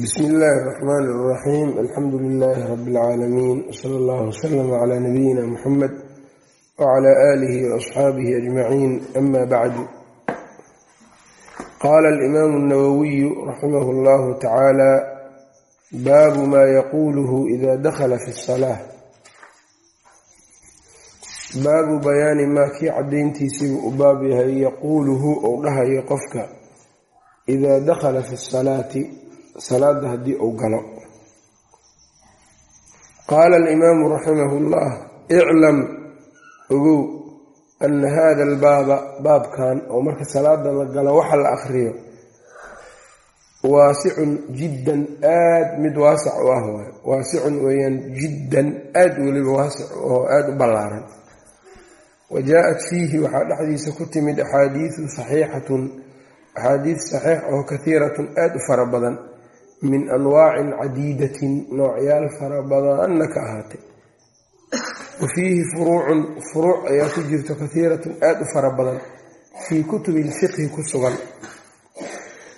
bsmi illaahi اraxmaan اraxiim alxamdu lilaahi rabi اlcaalamiin wsala allah wslama cla nabiyina muxamed wcla aalihi waasxaabihi ajmaciin ama bacdu qaala alimaamu اnawowiyu raximah اllahu tacaala baabu ma yaquluhu ida dakhala fi اsalaa baabu bayaani maa kii cadayntiisiibuu u baab yahay yaquuluhu ou dhahayo qofka idaa dakhala fi salaati salaada haddii uu galo. Qaala alimaamu raximah اllah iclam ogow ana hada albaaba baabkan oo marka salaada la galo waxa la akhriyo waasicun jiddan aad mid waasac u ah waay. Waasicun weeyaan jiddan aad weliba waasic oo aada u ballaaran. Wa jaa-at fiihi waxaa dhexdiisa ku timid axaadiidu saxiixatun axaadiis saxiix oo kahiiratun aada u fara badan min anwaacin cadiidatin noocyaal fara badanna ka ahaatay wa fiihi furuucun furuuc ayaa ku jirto kahiiratun aada u fara badan fii kutubi lfiqhi ku sugan.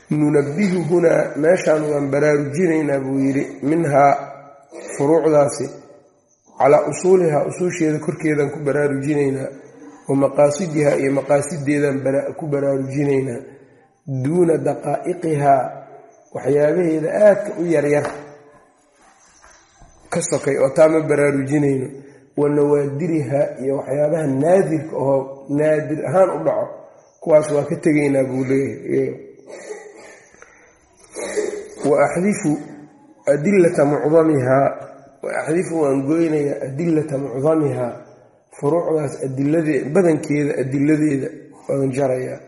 Nunabihu hunaa meeshaan waan baraarujinaynaa buu yidhi minhaa furuucdaasi calaa usuulihaa usuusheeda korkeedaan ku baraarujinaynaa wa maqaasidihaa iyo maqaasideedaan ku baraarujinaynaa duuna daqaa'iqihaa waxyaabaheeda aadka u yaryar. Ka sokay oo taa ma baraarujinayno wa nawaadirihaa iyo waxyaabaha naadirka oo naadir ahaan u dhaco kuwaas waa ka tegaynaa buu adilata mucdamihaa wa waan goynayaa adilata mucdamihaa furuucdaas adilade badankeeda adiladeeda waan jarayaa.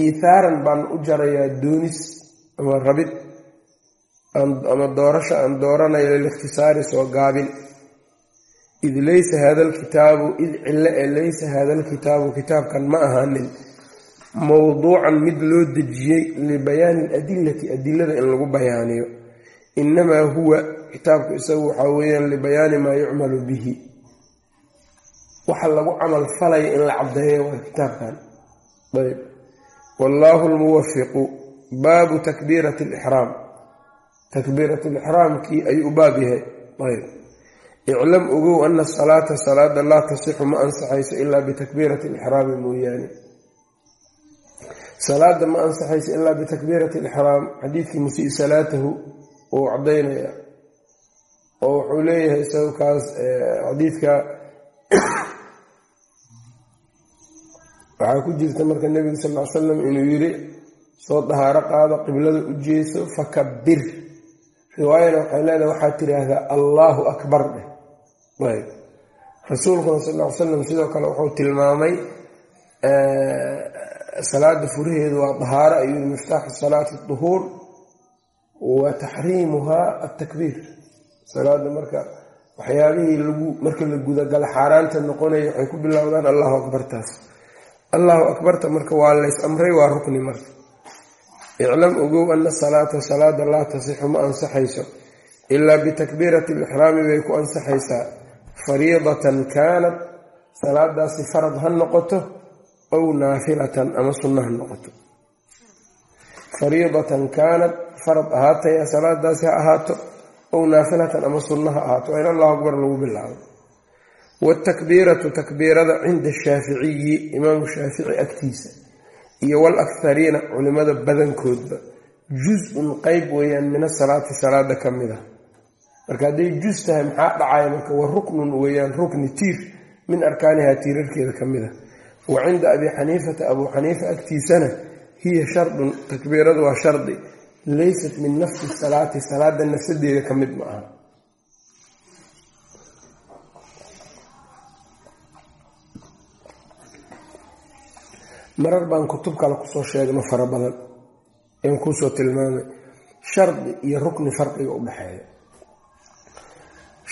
Iithaaran baan u jarayaa doonis ama rabid ama doorasho aan dooranayo lilikhtisaari soo gaabin. Id laysa hada alkitaabu id cilo ee laysa hada alkitaabu kitaabkan ma ahaanin. Mowduucan mid loo dejiyey libayaani aladilati adilada in lagu bayaaniyo. Inamaa huwa kitaabku isagu waxaa weeyaan libayaani maa yucmalu bihi. Waxa lagu camal falaya in la caddeeyo waa kitaabkan. Ayb wallaahu lmuwafiqu baabu takbiirati alixraam takbiirat lixraamkii ayuu u baab yahay. Ayb. Iclam ogow ana asalaata salaada laa tasixu ma ansaxayso ilaa bitakbiirati alixraami mooyaane. Salaada ma ansaxayso ilaa bitakbiirati alixraam xadiidkii musii salaatahu uu cadaynaya oo wuxuu leeyahay isaga kaas xadiidka waxaa ku jirta marka nebiga sal l inuu yiri soo dahaaro qaado qiblada u jeeso fakabir riwaayana waxay leedahay waxaad tiraahdaa allaahu akbar dheh rasuulkuna sal l salam sidoo kale wuxuu tilmaamay salaada furaheedu waa dahaaro ayuu miftaaxu salaati duhuur wa taxriimuhaa altakbiir salaada marka waxyaabihii lagu marka la gudagala xaaraanta noqonaya waxay ku bilowdaan allahu akbartaas allahu akbarta marka waa lays amray waa rukni marka iclam ogow ana salaata salaada laa tasixu ma ansaxayso ilaa bitakbiirati alixraami bay ku ansaxaysaa fariidatan kaanat salaadaasi farad ha noqoto ow naafilatan ama sunno ha noqoto fariidatan kaanat farad ahaataya salaadaasi ha ahaato ow naafilatan ama sunno ha ahaato in allahu akbar lagu bilaabo wtakbiiratu takbiirada cinda ashaaficiyi imaamu shaafici agtiisa iyo walakhariina culimada badankoodba jus-un qeyb weeyaan min asalaati salaada ka mid ah. Marka hadday jus tahay maxaa dhacaya? Marka wa ruknun weeyaan rukni tiir min arkaaniha tiirarkeeda ka mid ah. Wa cinda abi xaniifata abuu xaniifa agtiisana hiya shardun takbiiradu waa shardi laysat min nafsi salaati salaada nafsadeeda ka mid ma aha marar baan kutub kale ku soo sheegno fara badan. Aan kuusoo tilmaamay shardi iyo rukni farqiga u dhexeeya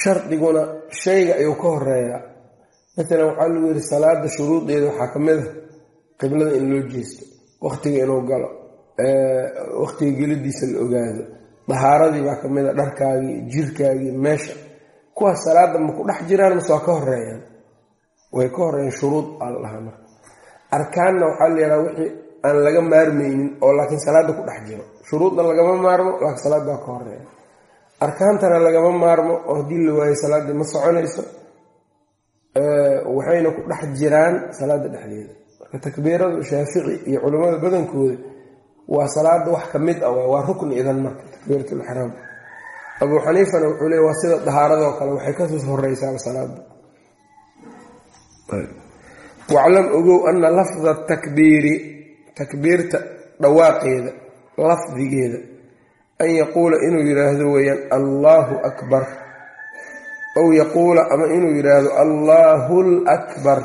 shardiguna shayga ayuu ka horeeyaa matalan waxaa lagu yidhi salaada shuruudeeda waxaa ka mid a qiblada in loo jeesto waqtiga inuu galo waqtiga gelidiisa la ogaado dahaaradii baa ka mid a dharkaagii jirkaagii meesha. Kuwaas salaada ma ku dhex jiraan mase waa ka horeeyaan way ka horeeyaan shuruud aa la dhahaa marka arkaanna waxaa la yidhaha wixii aan laga maarmaynin oo laakiin salaada ku dhex jiro. Shuruudna lagama maarmo laakiin salaad baa ka horreeya arkaantana lagama maarmo oo haddii la waayo salaaddii ma soconayso waxayna ku dhex jiraan salaada dhexdeeda. Marka takbiiradu shaafici iyo culimmada badankooda waa salaada wax ka mid ah waa rukni idan marka takbiiratulixraam abuu xaniifana wuxuu leey waa sida dahaaradoo kale waxay ka soo horeysaa salaada waclam ogow ana lafda takbiiri takbiirta dhawaaqeeda lafdigeeda an yaquula inuu yidhaahdo weeyaan allaahu akbar. Ow yaquula ama inuu yidhaahdo allaahu lakbar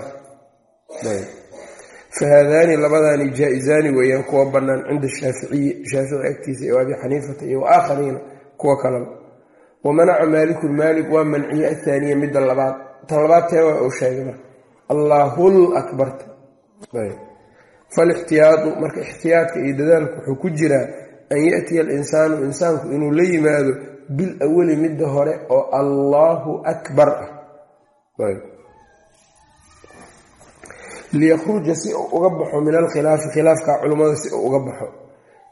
fahaadaani labadaani jaa-isaani weeyaan kuwa bannaan cinda shaaficiyi shaafici agtiisa iyo abi xaniifata iyo waaaakhariina kuwa kaleba wamanaca maalikun maalik waa manciye athaaniya midda labaad. Ta labaad tee waa uu sheegay marka allaahul akbarta falixtiyaadu marka ixtiyaadka iyo dadaalku wuxuu ku jiraa an yatiya alinsaanu insaanku inuu la yimaado bil awali midda hore oo allaahu akbar. Ah liyakhruja si uu uga baxo min alkhilaafi khilaafka culummada si uu uga baxo.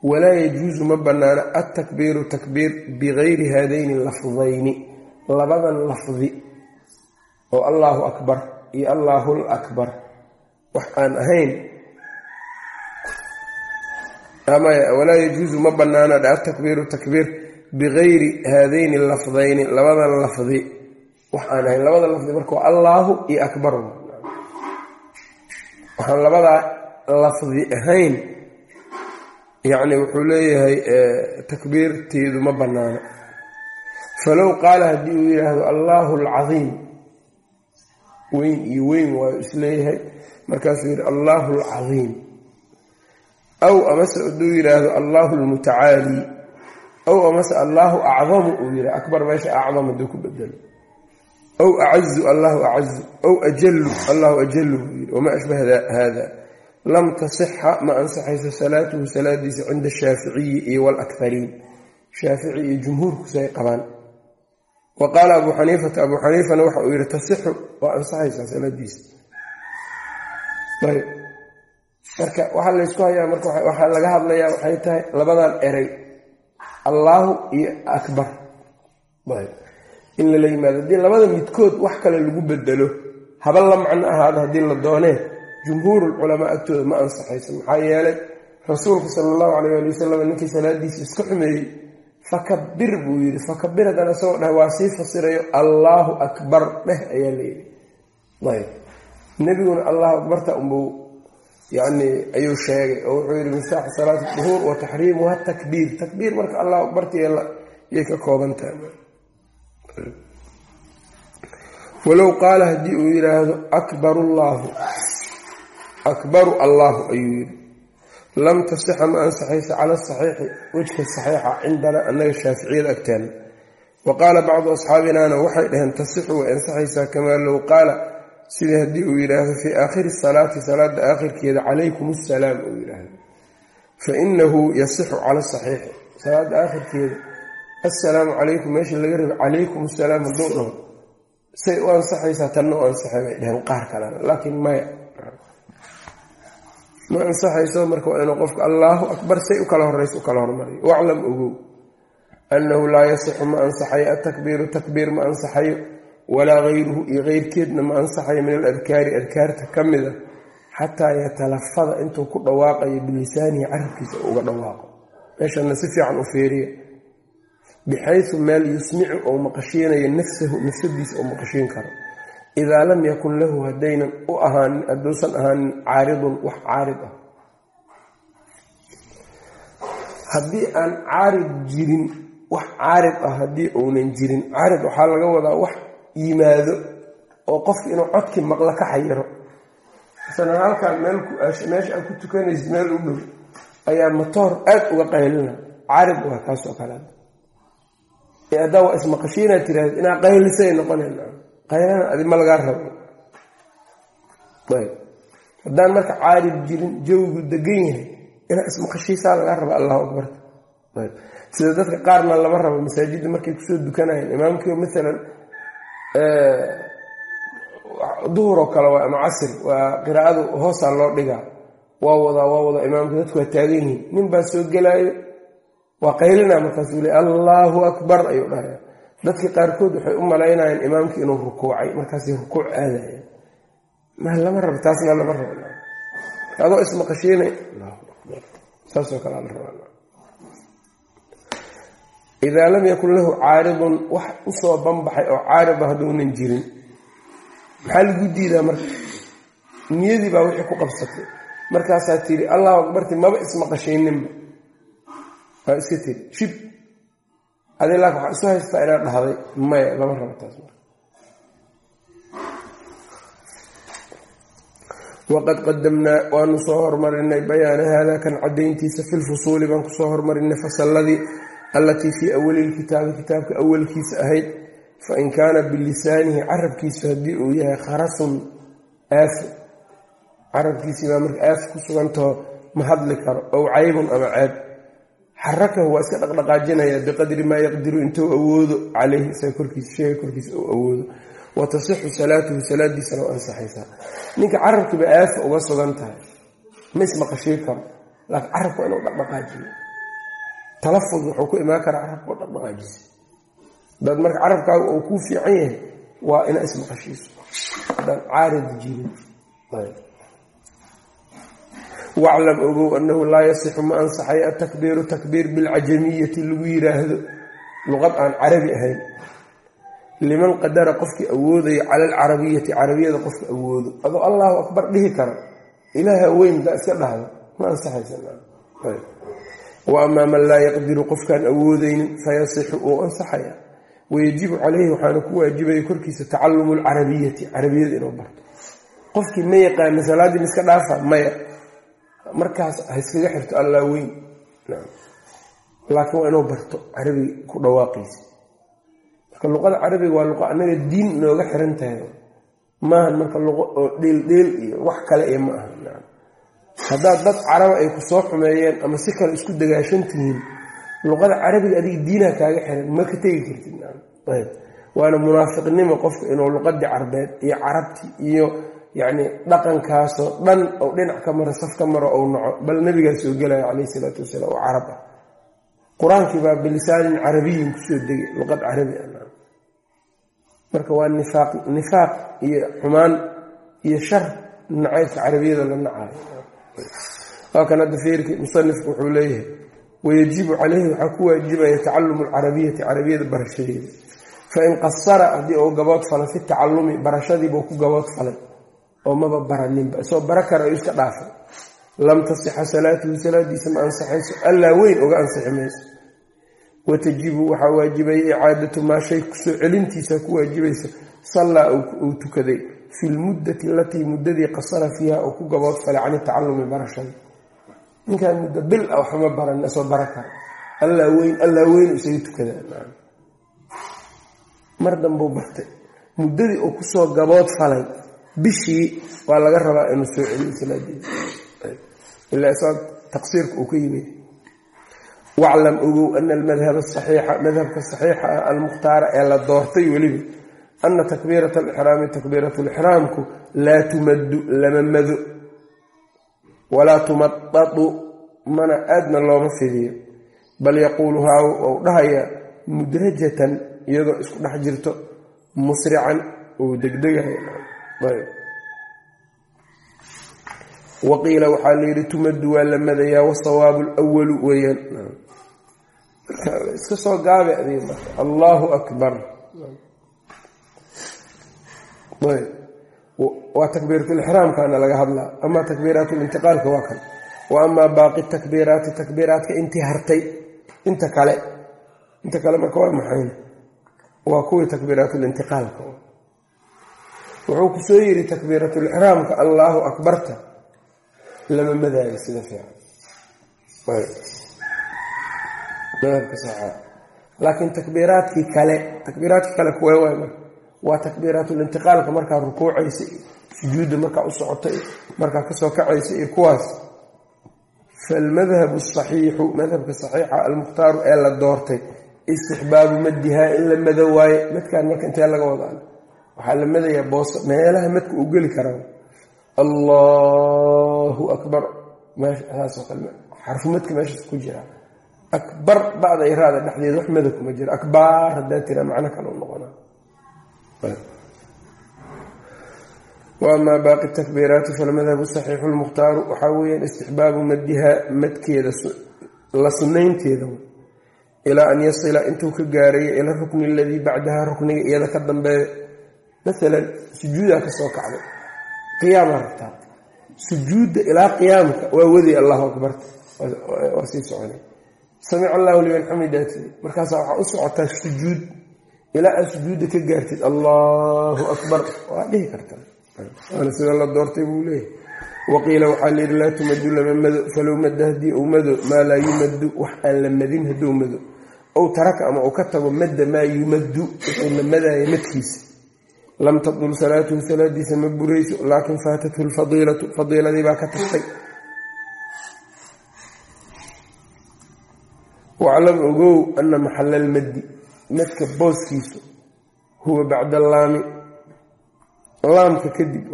Walaa yajuusu ma bannaana altakbiiru takbiir bigayri haadayni lafdayni. Labadan lafdi oo allaahu akbar iyo allaahul akbar. Wax aan ahayn walaa yajuusu ma bannaana altakbiiru takbiir bigayri haadayni lafdayni labadan lafdi. Wax aan ahayn labada lafdi marka waa allaahu iyo akbar waxaan labadaa lafdi ahayn yacni wuxuu leeyahay takbiirteedu ma bannaano. Falow qaala haddii uu yidhaahdo allaahu alcadiim weyn iyo weyn waayu is leeyahay. Markaasuu yidhi allaahu alcadiim aw amase hadduu yidhaahdo allaahu almutacaali aw amase allaahu acdamu uu yidhi. Akbar meesha acdam hadduu ku bedelo. Aw acazu allahu acazu aw ajalu allahu ajalu buu yidhi. Wamaa ashbaha hada lam tasixa ma ansaxayso salaatuhu salaadiisa cinda ashaaficiyi iyo walakhariin shaafici iyo jumhuurkusay qabaan wa qaala abuu xaniifata abuu xaniifana waxa uu yidhi tasixu waa ansaxaysaa salaadiisa ayb marka waxaa laysku hayaa marka waxaa laga hadlayaa waxay tahay labadan eray. Allaahu iyo akbar. Ayb in lala yimaado haddii labada midkood wax kale lagu bedelo haba la macno ahaado haddii la doonee jumhuurulculamaa agtooda ma ansaxayso maxaa yeelay rasuulka sala allahu calayh ali wasalam ninkii salaadiisa iska xumeeyey fakabir buu yidhi. Fakabir haddana isagoo dhahay waa sii fasirayo allaahu akbar. Dheh ayaa layidhi ayb. Nebiguna allahu akbarta unbuu yani ayuu sheegay oo wuxuu yidhi miftaaxu salaati duhuur wa taxriimuha takbiir. Takbiir marka allahu akbartiyay ka kooban tahay. Walow qaala haddii uu yidhaahdo akbaru llaahu akbaru allaahu ayuu yidhi lam tasixa ma ansaxaysa cala asaxiixi wejka saxiixa cindanaa annaga shaaficiyada agteena wa qaala bacdu asxaabinaana waxay dhaheen tasixu way ansaxaysaa kamaa low qaala sidii haddii uu yidhaahdo fii aakhiri salaati salaada aakhirkeeda calaykum assalaam uu yidhaahdo. Fa inahu yasixu cala asaxiixi salaada aakhirkeeda assalaamu calaykum meesha laga raba calaykum assalaam hadduu dhaho say u ansaxaysaa tanna u ansaxay bay dhaheen qaar kalena laakiin maya ma ansaxayso marka waa inuu qofka allaahu akbar say u kala horeyso u kala hormariyo. Waclam ogow. Annahu laa yasixu ma ansaxayo. Altakbiiru takbiir ma ansaxayo. Walaa hayruhu iyo keyrkeedna ma ansaxayo min aladkaari. Adkaarta ka mid a xataa yatalafada intuu ku dhawaaqayo bilisaanihi carabkiisa uga dhawaaqo. Meeshana si fiican u feeriya bixaysu meel yusmicu ou maqashiinayo nafsahu nafsadiisa ou maqashiin karo idaa lam yakun lahu haddaynan u ahaanin hadduusan ahaanin caaridun wax caarid ah haddii aan caarid jirin wax caarid ah haddii uunan jirin caarid waxaa laga wadaa wax yimaado oo qofka inuu codkii maqlo ka xayiro masalan halkaan meesha aad ku tukanaysid meel u dhow ayaa matoor aad uga qaylina caarid waa kaasoo kale haddaa waa ismaqashiinaad tiraahda inaa qaylisay adi ma lagaa rabo haddaan marka caarid jirin jawigu degan yahay inaa ismaqashiisaa lagaa raba allahu akbarta ayb. Sida dadka qaarna lama rabo masaajidda markay ku soo dukanayeen imaamkiio maalan duhur oo kale waa ama waa qiraa'adu hoosaa loo dhigaa. Waa wadaa waa wadaa imaamka dadku waa taagan yihiin. Nin baa soo gelaayo waa qaylinaa markaasuu le allaahu akbar ayuu dhahaya dadka qaarkood waxay u malaynayaan imaamkii inuu rukuucay markaasay rukuuc aadaya ma lama rabo taasna lama rabo. Adoo ismaqashiinay. Saasoo kale la raba idaa lam yakun lahu caaridun wax u soo banbaxay oo caarida hadduunan jirin. Maxaa lagu diidaa marka? Niyadii baa wixii ku qabsatay. Markaasaa tiri allahu akbarti maba ismaqashayninba waa iska tiri shib adi laakin waxaa isu haystaa inaad dhahday maya lama rabo taas waqad qadamnaa waanu soo hormarinay bayaana haadaa kan cadayntiisa fi lfusuuli baan ku soo hormarinay fasalladii allatii fii awali lkitaabi kitaabka awalkiisa ahayd. Fain kaana bilisaanihi carabkiisu haddii uu yahay kharasun aafo carabkiisii baa marka aaf ku sugantaho ma hadli karo ow caybun ama ceeb xarakahu waa iska dhaqdhaqaajinaya biqadri maa yaqdiru intuu awoodo caleyhi isaga korkiisa sheega korkiisa uu awoodo. Wa tasixu salaatuhu salaadiisana u ansaxaysaa ninka carabkiiba aafa uga sugan tahay ma ismaqashii karo. Laakiin carabka inuu dhaqdhaqaajiyo talafud wuxuu ku imaan karaa carabka u dhaqdhaqaajisa hadaad marka carabkaaga uu kuu fiican yahay waa inaa ismaqashiiso hadaan caarid jirin waclam ogow annahu laa yasixu ma ansaxay atakbiiru takbiir bilcajamiyati lagu yiraahdo luqad aan carabi ahayn liman qadara qofkii awoodayo cala alcarabiyati carabiyada qofka awoodo adoo allahu akbar dhihi kara ilaaha weyn daa iska dhahdo ma ansaxaysawa amaa man laa yaqdiru qofkaan awoodaynin fayasixu uu ansaxaya wayajibu caleyhi waxaana ku waajibaya korkiisa tacalumu alcarabiyati carabiyada inuu barto qofkii ma yaqaana salaaddii ma iska dhaafa maya markaas ha iskaga xirto allaa weyn laakiin waa inuu barto carabiga ku dhawaaqiisa marka luqada carabiga waa luqa annaga diin nooga xiran tahay. Maahan marka luqo oo dheeldheel iyo wax kale ee ma aha. Haddaad dad caraba ay ku soo xumeeyeen ama si kale isku dagaashan tihiin luqada carabiga adiga diinaha kaaga xiran ma ka tegi kartid. Waana munaafiqnimo qofka inuu luqadii carbeed iyo carabti iyo yacni dhaqankaasoo dhan ou dhinac ka maro saf ka maro ou naco bal nabigaa soo gelaya calayhi isalaatu wasalaam oo carab ah. Qur'aankii baa bilisaanin carabiyin ku soo degay luqad carabi ah. Marka waa nifaaq nifaaq iyo xumaan iyo shar nacaybka carabiyada la nacayo waa kan hadda feerkii musanifku wuxuu leeyahay wayajibu caleyhi waxaa ku waajibaya tacalumu alcarabiyati carabiyada barashadeeda. Fain qasara haddii uu gabood falay fi tacalumi barashadiibuu ku gabood falay oo maba baraninba isoo bara kara iska dhaafay lam tasixa salaatuhu salaadiisa ma ansaxayso allaa weyn uga ansixi mayso. Watajibu waxaa waajibaya icaadatu maa shay ku soo celintiisa ku waajibaysa sallaa uu tukaday. Fi lmuddati alatii muddadii qasara fiiha uu ku gabood falay can tacalumi barashada ninkaan muddo bil a waxma baran isoo bara kara allaa weyn allaa weyn isaga tukadaa mar dambuu bartay. Muddadii uu ku soo gabood falay bishii waa laga rabaa inuu soo celiyo yimid. Waclam ogow ana almadhab asaxiixa madhabka saxiixa ah almukhtaara ee la doortay weliba ana takbiirata alixraami takbiirat lixraamku laa tumaddu lama mado walaa tumadadu mana aadna looma fidiyo. Bal yaquuluhaa ou dhahayaa mudrajatan iyadoo isku dhex jirto musrican ou degdegahay waqiila waxaa la yidhi tumaddu waa la madayaa wasawaabu lwalu weeyaan. Iska soo gaabe adig marka. Allaahu akbar. Waa takbiiratulixraamkaana laga hadlaa. Amaa takbiiraatulintiqaalka waa kan. Wa amaa baaqi takbiiraati takbiiraatka intii hartay inta kale. Inta kale marka waa maxayn waa kuwii takbiiraatulintiqaalka wuxuu ku soo yidhi takbiiratulixraamka allaahu akbarta. Lama madaayo sida fiican. Madhabka saxa laakiin takbiiraadkii kale takbiiraadkii kale kuwee waay waa takbiiraatulintiqaalka markaa rukuucaysa sujuudda markaa u markaa ka soo kacaysa iyo kuwaas. Falmadhabu asaxiixu madhabka saxiixa almukhtaaru ee la doortay istixbaabu maddihaa in la mado waaye madkaan marka intee laga wadaa waxaa la madayaa boos. Meelaha madka uu geli karaa allahu akbar. Saasoo kale. Xarfumadka meeshaas ku jira. Akbar bacda iraada dhexdeeda wax mada kuma jiro akbaar haddaa tiraa macno kale u noqona wamaa baaqi takbiiraati falmadhabu saxiixu lmukhtaaru waxaa weyaan istixbaabu madiha madkeeda la sunaynteeda ilaa an yasila intuu ka gaarayo ila rukni aladii bacdaha rukniga iyada ka dambeeya maalan sujuudaa ka soo kacday. Qiyaama rabtaa? Sujuudda ilaa qiyaamka waa wadi allahu akbarta waa sii soconay samic allahu liman xamidaa tiri markaasaa waxaa u socotaa sujuud. Ilaa aad sujuudda ka gaartid allahu akbar. Waa dhihi kartaa. Waana sida la doortay buu leeyahy waqiila waxaa layidhi laa tumadu lama mado falow madda haddii uu mado maa laa yumaddu. Wax aan la madin hadduu mado. Ow taraka ama uu ka tago madda maa yumaddu. Wuxuu la madaayo madkiisa lam tadul salaatuhu salaadiisa ma burayso laakin faatathu lfadiilatu fadiiladii baa ka tagtay waclam ogow ana maxala almaddi madka booskiisu huwa bacda allaami laamka kadib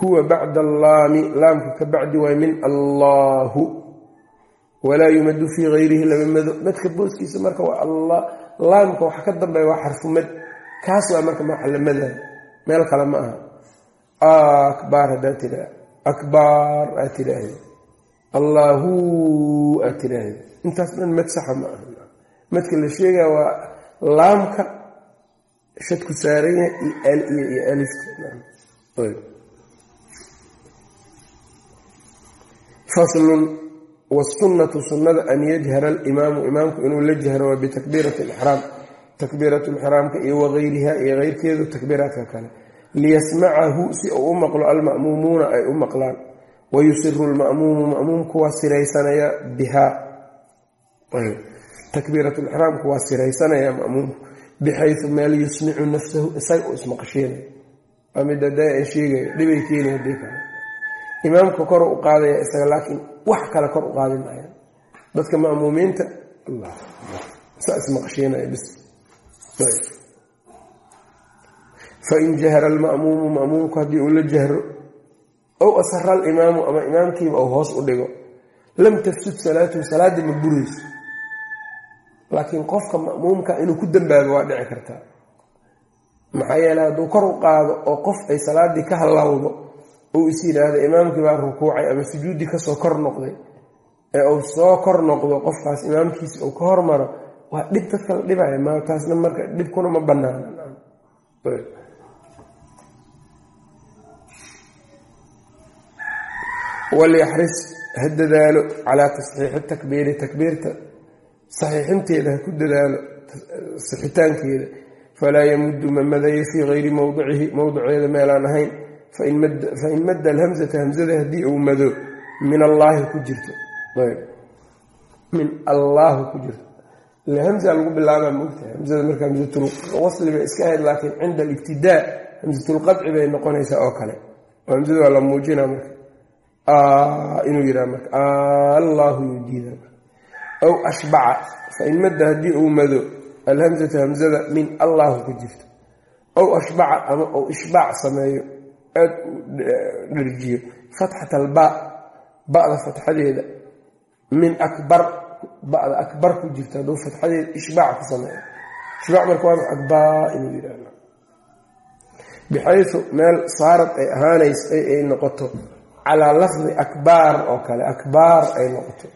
huwa bacda allaami laamka ka bacdi waay min allaahu walaa yumadu fii gayrihi lama mado. Madka booskiisa marka laamka waxa ka dambeeya waa xarfu mad. Kaas waa marka maxala madab meel kale ma aha. Akbaar haddaa tiraa akbaar aad tiraahda allaahu aad tiraahda intaas dhan mad ma aha. Madka la sheegaya waa laamka shadku saaran yahay iyo alifka faslun wasunnatu sunnada an yajhara alimaamu imaamku inuu la jahro bitakbiirati alixraam takbiiratu lixraamka iyo wagayriha iyo keyrkeedu takbiiraadka kale. Liyasmacahu si uu u maqlo alma'muumuuna ay u maqlaan. Wayusiru lma'muumu ma'muumku waa siraysanaya bihaa takbiirat lixraamku waa siraysanaya ma'muumku bixayu meel yusmicu nafsahu isaga uu ismaqashiinay waa mida da sheegaya dhibay kale imaamka kor u qaadaya isaga laakiin wax kale kor u qaadi maaya dadka ma'muumiinta fain jahara alma'muumu ma'muumku haddii uu la jahro ow asara alimaamu ama imaamkiiba uu hoos u dhigo lam tafsud salaatuhu salaadda ma burayso. Laakiin qofka ma'muumka inuu ku dambaabo waa dhici kartaa. Maxaa yeele hadduu kor u qaado oo qof ay salaaddii ka hallawdo uu is yidhaahdo imaamkii baa rukuucay ama sujuuddii ka soo kor noqday. Ee uu soo kor noqdo qofkaas imaamkiisi uu ka hormaro waa dhib dadka la dhibaya ma taasna marka dhibkuna ma banaana walyaxris ha dadaalo calaa tasxiixi takbiiri takbiirta saxiixinteeda ha ku dadaalo sixitaankeeda. Falaa yamuddu ma madayo fii gayri mowdicihi mowdiceeda meelaan ahayn fain madda alhamsata hamsada haddii uu mado min allaahi ku jirto min allaahu ku jirto ile hamsa lagu bilaabaa moogtahay hamsada marka hamsatulwasli bay iska ahayd laakiin cinda alibtidaa hamsatulqadci bay noqonaysaa oo kale oo hamsada waa la muujinaa marka inuu yidhaha marka allaahu yuu diida aw ashbaca fain madda haddii uu mado alhamsata hamsada min allaahu ku jirto aw ashbaca ama uu ishbaac sameeyo aad u dharjiyo fatxat albaa ba'da fatxadeeda. Min akbar ba'da akbar ku jirto hadduu fatxadeeda ishbaac ku sameeyo. Ishbaac marka waa akbaa inuu yidhahdo bixayu meel saarad ay ahaanayso ay noqoto calaa lafdi akbaar oo kale akbaar ay noqoto.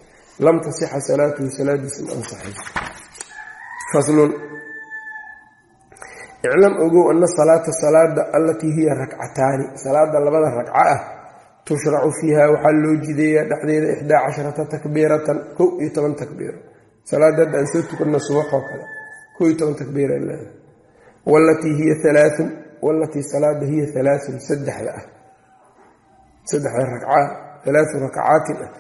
Lam tasixa salaatuhu salaadiisa ma ansaxayso. Faslun iclam ogow ana salaata salaada allatii hiya rakcataani salaada labada ragco ah tushracu fiiha waxaa loo jideeyaa dhexdeeda ixdaa casharata takbiiratan kow iyo toban takbiiro salaada hadda soo tukanno subaxoo kale kow iyo toban takbiira leedahay walatii hiya alaaun walatii salaada hiya alaaun saddexda ah. Saddexda ragcaa alaau rakcaatin ah.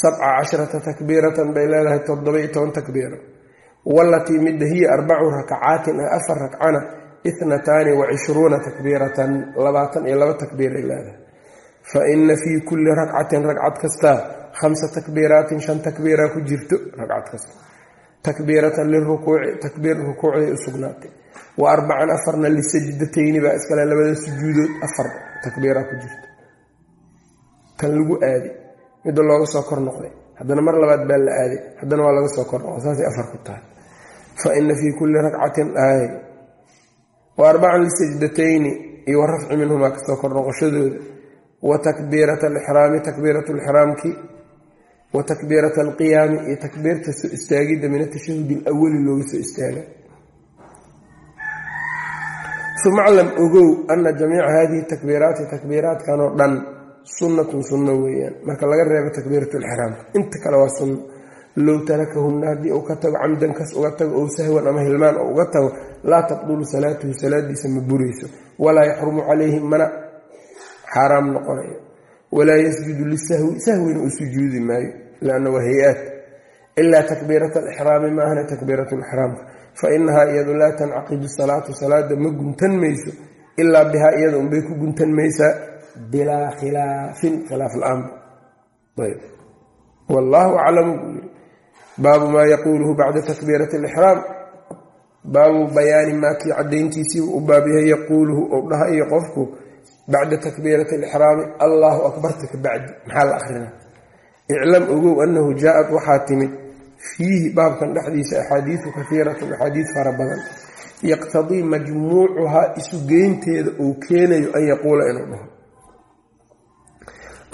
Sabca casharata takbiiratan bay leedahay toddoba-iyo toban takbiiro walatii midda hiya arbacu rakcaatin ah afar ragcana ithnataani wa cishruuna takbiiratan labaatan iyo laba takbiiray leedahay fa ina fii kulli ragcatin ragcad kastaa khamsa takbiiraatin shan takbiira ku jirto ragcad kasta takbiiratan lirukuuci takbiir rukuucday u wa arbacan afarna lisajdatayni baa iskale labada sujuudood afar takbiira ku jirto kan lagu aaday midda looga soo kor noqday haddana mar labaad baa la aaday haddana waa laga soo kor noqday saasay afar ku tahay fa ina fii kulli ragcatin aay wa arbacan lisajdatayni iyo wa rafci minhumaa ka soo kor noqoshadooda wa takbiirata alixraami takbiiratu lixraamki wa takbiirata alqiyaami iyo takbiirta soo istaagidda min atashahudi alawali looga soo istaaga uma aclam ogow ana jamiica hadihi takbiiraati takbiiraatkan oo dhan sunnatun sunno weeyaan. Marka laga reebo takbiiratu lixraamka inta kale waa sunno low tarakahunna haddii uu ka tago camdan uga tago ow sahwan ama hilmaan oo uga tago laa taqdulu salaatuhu salaadiisa ma burayso walaa yaxrumu calayhi mana xaaraam noqonayo walaa yasjudu lisahwi sahwina uu sujuudi maayo lanna waa hay'aad ilaa takbiirata alixraami maahna takbiiratu lixraamka fa inahaa iyadu laa tancaqidu salaatu salaada ma guntan mayso ilaa bihaa iyada unbay ku guntan maysaa bilaa khilaafin khilaaf la'aanba wallaahu aclamu buu yiri baabu maa yaquuluhu bacda takbiirati alixraam baabu bayaani maa kii cadayntiisiibu u baab yahay yaquuluhu ou dhahayo qofku bacda takbiirati alixraami allaahu akbarta ka bacdi maxaa la akhrina iclam ogow annahu jaa-ad waxaa timid fiihi baabkan dhexdiisa axaadiidu kahiiratun axaadiis fara badan. Yaqtadii majmuucuhaa isu geynteeda uu keenayo an yaquula inuu dhaho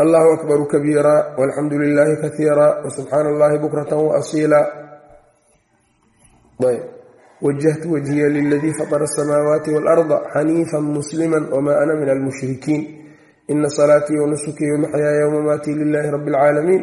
allahu akbaru kabiira walxamdu lilaahi kaiira wasubxaana allahi bukratan waasiila wajahtu wajhiya liladii fatara asamaawaati waalarda xaniifan muslima wma ana min almushrikiin ina salaatii wanusukii wamaxyaaya wamamaatii lilahi rabi اlcaalamiin